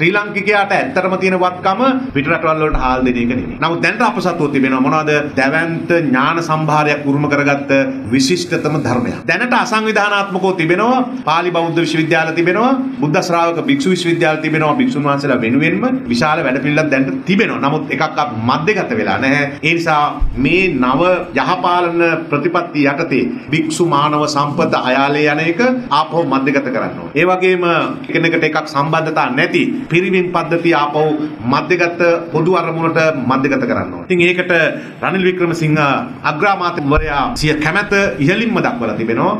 ශ්‍රී ලාංකිකයාට ඇත්තටම තියෙන වත්කම පිටරටවල් වලට හාල් දෙන එක නෙමෙයි. නමුත් දැනට අප සතුව තිබෙනවා මොනවද? දැවැන්ත ඥාන සම්භාරයක් උරුම කරගත්ත විශිෂ්ටතම ධර්මයක්. දැනට අසංවිධානාත්මකව තිබෙනවා පාලි බෞද්ධ විශ්වවිද්‍යාල තිබෙනවා බුද්ධ ශ්‍රාවක භික්ෂු විශ්වවිද්‍යාල තිබෙනවා භික්ෂුන් වහන්සේලා වෙනුවෙන්ම විශාල වැඩපිළිවෙලක් දැනට තිබෙනවා. නමුත් එකක් මධ්‍යගත වෙලා නැහැ. ඒ නිසා මේ නව යහපාලන ප්‍රතිපත්ති යටතේ භික්ෂු මානව සම්පත අයාලේ යන එක ආපහු මධ්‍යගත කරන්න ඕනේ. ඒ වගේම එකිනෙකට එකක් සම්බන්ධතා නැති පිරිමින් පද්ධතිය ආපහු මධ්‍යගත පොදු අරමුණට මධ්‍යගත කරන්න ඕනේ. ඉතින් ඒකට රනිල් වික්‍රමසිංහ අග්‍රාමාත්‍යවරයා සිය කැමැත ඉහළින්ම දක්වලා තිබෙනවා.